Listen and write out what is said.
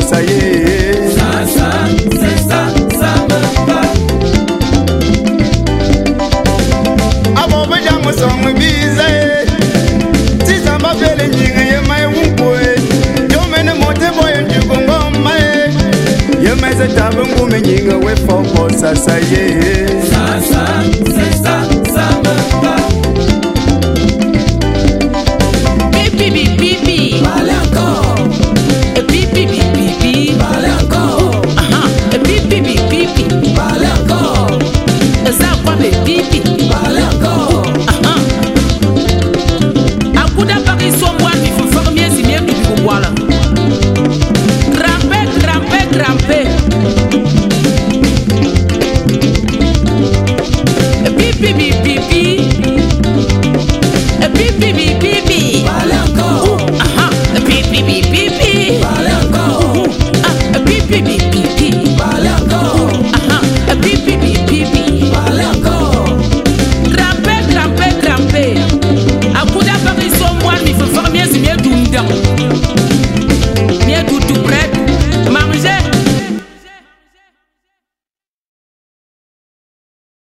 sasa ye Sasa, sasa, samamba. abo bajango songo biza ye tisamba fele nyinga ye mai wunkwe jomene mote boye njugo ngoma ye. Ye meze tabe ngume nyinga we foko sasa ye les